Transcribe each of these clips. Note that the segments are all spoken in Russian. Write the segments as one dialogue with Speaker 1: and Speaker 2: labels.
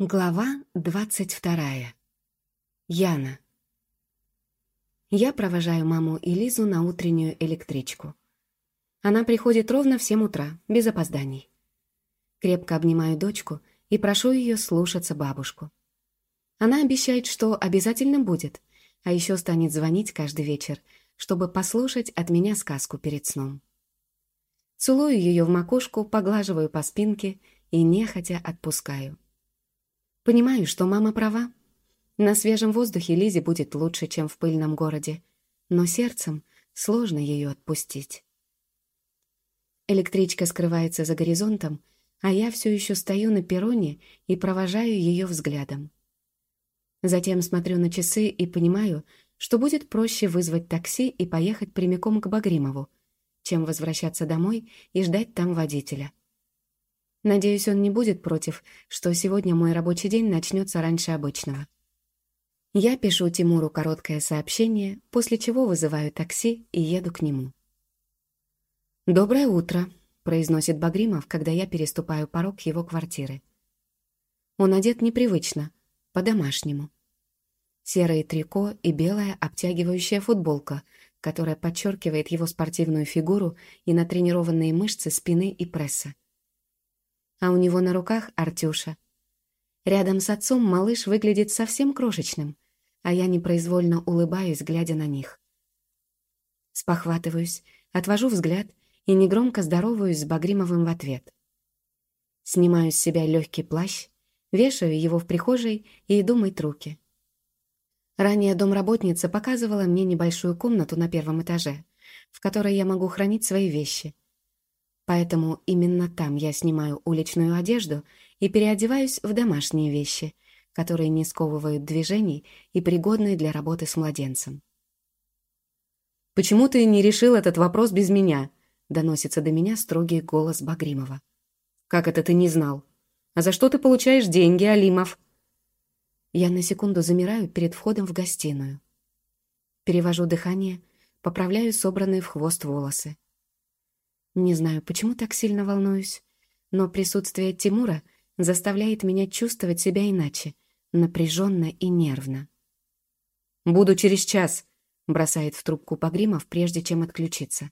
Speaker 1: Глава двадцать вторая. Яна. Я провожаю маму и Лизу на утреннюю электричку. Она приходит ровно в семь утра, без опозданий. Крепко обнимаю дочку и прошу ее слушаться бабушку. Она обещает, что обязательно будет, а еще станет звонить каждый вечер, чтобы послушать от меня сказку перед сном. Целую ее в макушку, поглаживаю по спинке и нехотя отпускаю. Понимаю, что мама права. На свежем воздухе Лизе будет лучше, чем в пыльном городе. Но сердцем сложно ее отпустить. Электричка скрывается за горизонтом, а я все еще стою на перроне и провожаю ее взглядом. Затем смотрю на часы и понимаю, что будет проще вызвать такси и поехать прямиком к Багримову, чем возвращаться домой и ждать там водителя. Надеюсь, он не будет против, что сегодня мой рабочий день начнется раньше обычного. Я пишу Тимуру короткое сообщение, после чего вызываю такси и еду к нему. «Доброе утро», — произносит Багримов, когда я переступаю порог его квартиры. Он одет непривычно, по-домашнему. Серое трико и белая обтягивающая футболка, которая подчеркивает его спортивную фигуру и натренированные мышцы спины и пресса а у него на руках Артюша. Рядом с отцом малыш выглядит совсем крошечным, а я непроизвольно улыбаюсь, глядя на них. Спохватываюсь, отвожу взгляд и негромко здороваюсь с Багримовым в ответ. Снимаю с себя легкий плащ, вешаю его в прихожей и иду мыть руки. Ранее домработница показывала мне небольшую комнату на первом этаже, в которой я могу хранить свои вещи — Поэтому именно там я снимаю уличную одежду и переодеваюсь в домашние вещи, которые не сковывают движений и пригодны для работы с младенцем.
Speaker 2: «Почему ты не решил этот вопрос без меня?» — доносится до меня строгий голос Багримова. «Как это ты не знал? А за что ты получаешь деньги, Алимов?»
Speaker 1: Я на секунду замираю перед входом в гостиную. Перевожу дыхание, поправляю собранные в хвост волосы. Не знаю, почему так сильно волнуюсь, но присутствие Тимура заставляет меня чувствовать себя иначе, напряженно и нервно.
Speaker 2: «Буду через час», — бросает в трубку Погримов, прежде чем отключиться.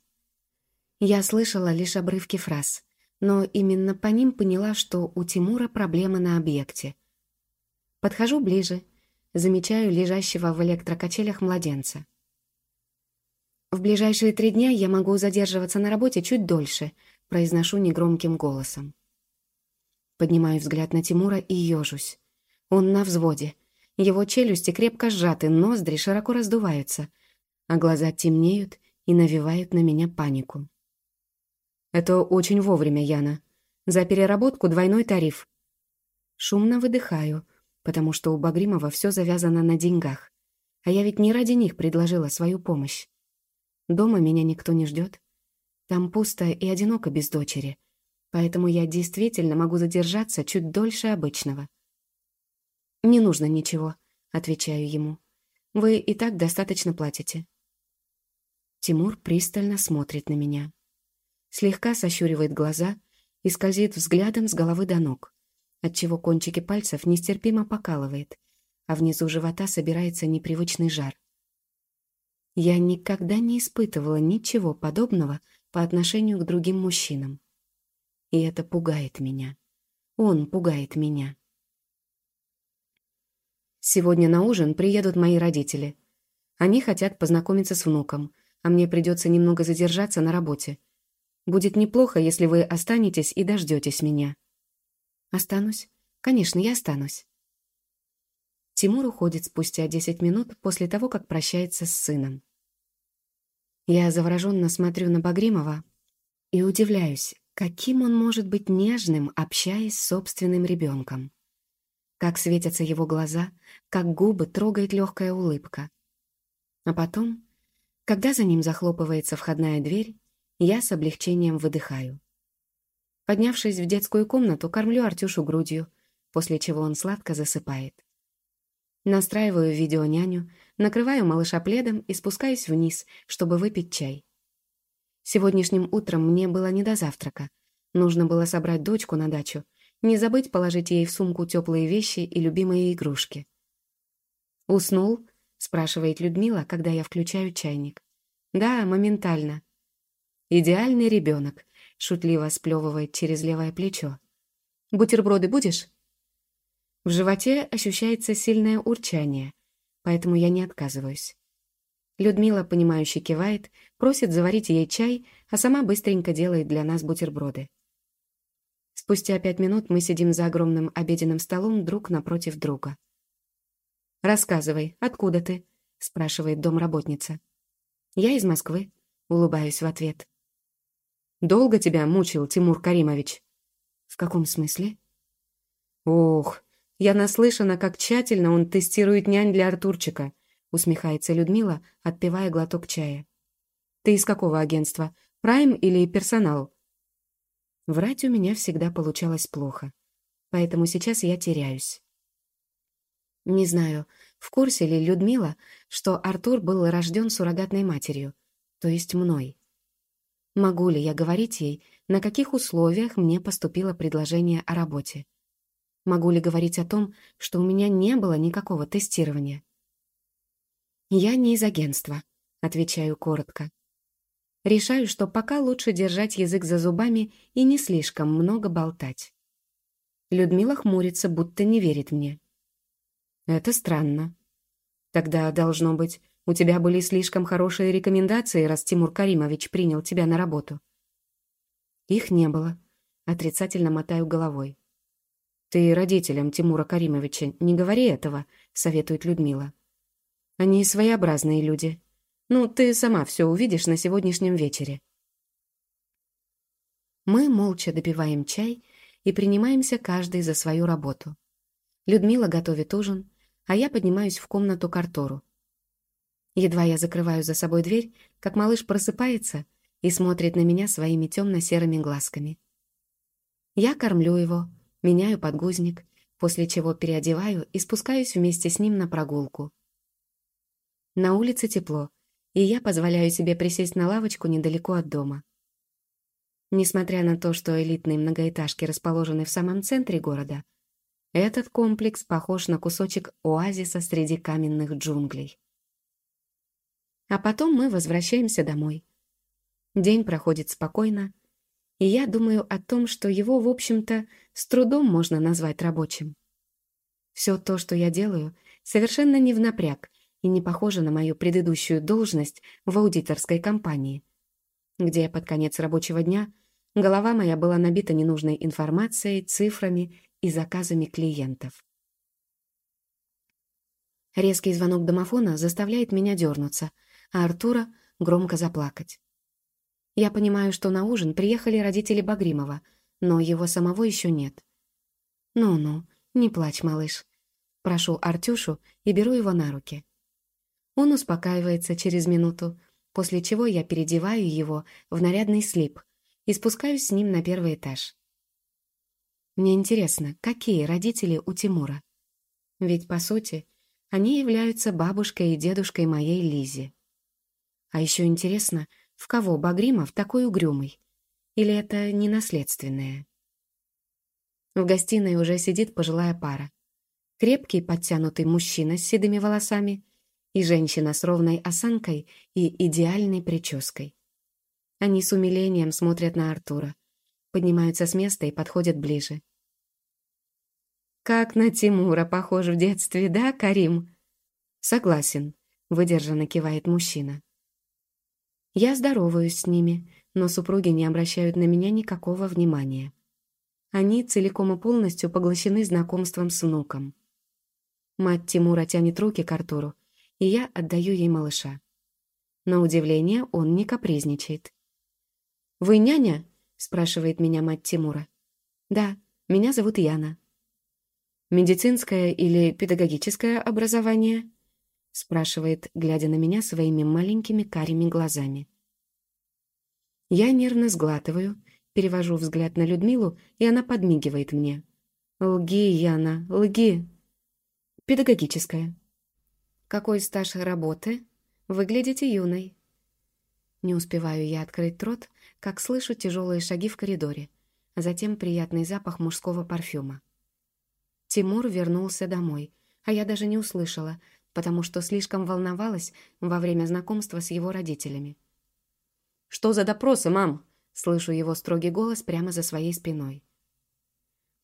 Speaker 1: Я слышала лишь обрывки фраз, но именно по ним поняла, что у Тимура проблемы на объекте. Подхожу ближе, замечаю лежащего в электрокачелях младенца. «В ближайшие три дня я могу задерживаться на работе чуть дольше», произношу негромким голосом. Поднимаю взгляд на Тимура и ежусь. Он на взводе. Его челюсти крепко сжаты, ноздри широко раздуваются, а глаза темнеют и навевают на меня панику.
Speaker 2: «Это очень вовремя, Яна. За переработку двойной тариф».
Speaker 1: Шумно выдыхаю, потому что у Багримова все завязано на деньгах. А я ведь не ради них предложила свою помощь. Дома меня никто не ждет. Там пусто и одиноко без дочери. Поэтому я действительно могу задержаться чуть дольше обычного. «Не нужно ничего», — отвечаю ему. «Вы и так достаточно платите». Тимур пристально смотрит на меня. Слегка сощуривает глаза и скользит взглядом с головы до ног, отчего кончики пальцев нестерпимо покалывает, а внизу живота собирается непривычный жар. Я никогда не испытывала ничего подобного по отношению к другим мужчинам. И это пугает меня. Он пугает меня.
Speaker 2: Сегодня на ужин приедут мои родители. Они хотят познакомиться с внуком, а мне придется немного задержаться на работе. Будет неплохо, если вы останетесь и дождетесь меня.
Speaker 1: Останусь. Конечно, я останусь. Тимур уходит спустя 10 минут после того, как прощается с сыном. Я завороженно смотрю на Багримова и удивляюсь, каким он может быть нежным, общаясь с собственным ребенком. Как светятся его глаза, как губы трогает легкая улыбка. А потом, когда за ним захлопывается входная дверь, я с облегчением выдыхаю. Поднявшись в детскую комнату, кормлю Артюшу грудью, после чего он сладко засыпает. Настраиваю видеоняню, накрываю малыша пледом и спускаюсь вниз, чтобы выпить чай. Сегодняшним утром мне было не до завтрака. Нужно было собрать дочку на дачу, Не забыть положить ей в сумку теплые вещи и любимые игрушки. «Уснул?» — спрашивает Людмила, когда я включаю чайник. «Да, моментально». «Идеальный ребенок», — шутливо сплевывает через левое плечо. «Бутерброды будешь?» В животе ощущается сильное урчание, поэтому я не отказываюсь. Людмила, понимающе кивает, просит заварить ей чай, а сама быстренько делает для нас бутерброды. Спустя пять минут мы сидим за огромным обеденным столом друг напротив друга. «Рассказывай, откуда ты?» — спрашивает домработница. «Я из Москвы», — улыбаюсь в ответ. «Долго тебя мучил Тимур Каримович?» «В каком смысле?» «Ох, я наслышана, как тщательно он тестирует нянь для Артурчика», — усмехается Людмила, отпивая глоток чая. «Ты из какого агентства? Прайм или персонал?» Врать у меня всегда получалось плохо, поэтому сейчас я теряюсь. Не знаю, в курсе ли Людмила, что Артур был рожден суррогатной матерью, то есть мной. Могу ли я говорить ей, на каких условиях мне поступило предложение о работе? Могу ли говорить о том, что у меня не было никакого тестирования? «Я не из агентства», — отвечаю коротко. Решаю, что пока лучше держать язык за зубами и не слишком много болтать. Людмила хмурится, будто не верит мне. Это странно. Тогда, должно быть, у тебя были слишком хорошие рекомендации, раз Тимур Каримович принял тебя на работу. Их не было. Отрицательно мотаю головой. Ты родителям Тимура Каримовича не говори этого, советует Людмила. Они своеобразные люди. Ну, ты сама все увидишь на сегодняшнем вечере. Мы молча допиваем чай и принимаемся каждый за свою работу. Людмила готовит ужин, а я поднимаюсь в комнату к Артуру. Едва я закрываю за собой дверь, как малыш просыпается и смотрит на меня своими темно-серыми глазками. Я кормлю его, меняю подгузник, после чего переодеваю и спускаюсь вместе с ним на прогулку. На улице тепло, и я позволяю себе присесть на лавочку недалеко от дома. Несмотря на то, что элитные многоэтажки расположены в самом центре города, этот комплекс похож на кусочек оазиса среди каменных джунглей. А потом мы возвращаемся домой. День проходит спокойно, и я думаю о том, что его, в общем-то, с трудом можно назвать рабочим. Все то, что я делаю, совершенно не в напряг и не похоже на мою предыдущую должность в аудиторской компании, где под конец рабочего дня голова моя была набита ненужной информацией, цифрами и заказами клиентов. Резкий звонок домофона заставляет меня дернуться, а Артура громко заплакать. Я понимаю, что на ужин приехали родители Багримова, но его самого еще нет. «Ну-ну, не плачь, малыш». Прошу Артюшу и беру его на руки. Он успокаивается через минуту, после чего я переодеваю его в нарядный слип и спускаюсь с ним на первый этаж. Мне интересно, какие родители у Тимура? Ведь, по сути, они являются бабушкой и дедушкой моей Лизи. А еще интересно, в кого Багримов такой угрюмый? Или это не наследственное? В гостиной уже сидит пожилая пара. Крепкий подтянутый мужчина с седыми волосами и женщина с ровной осанкой и идеальной прической. Они с умилением смотрят на Артура, поднимаются с места и подходят ближе. «Как на Тимура похож в детстве, да, Карим?» «Согласен», — выдержанно кивает мужчина. Я здороваюсь с ними, но супруги не обращают на меня никакого внимания. Они целиком и полностью поглощены знакомством с внуком. Мать Тимура тянет руки к Артуру, и я отдаю ей малыша. На удивление он не капризничает. «Вы няня?» — спрашивает меня мать Тимура. «Да, меня зовут Яна». «Медицинское или педагогическое образование?» — спрашивает, глядя на меня своими маленькими карими глазами. Я нервно сглатываю, перевожу взгляд на Людмилу, и она подмигивает мне. «Лги, Яна, лги!» «Педагогическое». «Какой стаж работы? Выглядите юной». Не успеваю я открыть рот, как слышу тяжелые шаги в коридоре. а затем приятный запах мужского парфюма. Тимур вернулся домой, а я даже не услышала, потому что слишком волновалась во время знакомства с его родителями.
Speaker 2: «Что за допросы, мам?»
Speaker 1: Слышу его строгий голос прямо за своей спиной.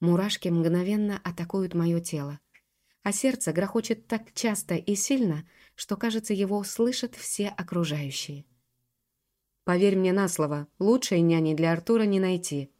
Speaker 1: Мурашки мгновенно атакуют мое тело, а сердце грохочет так часто и сильно, что, кажется, его слышат все окружающие.
Speaker 2: «Поверь мне на слово, лучшей няни для Артура не найти»,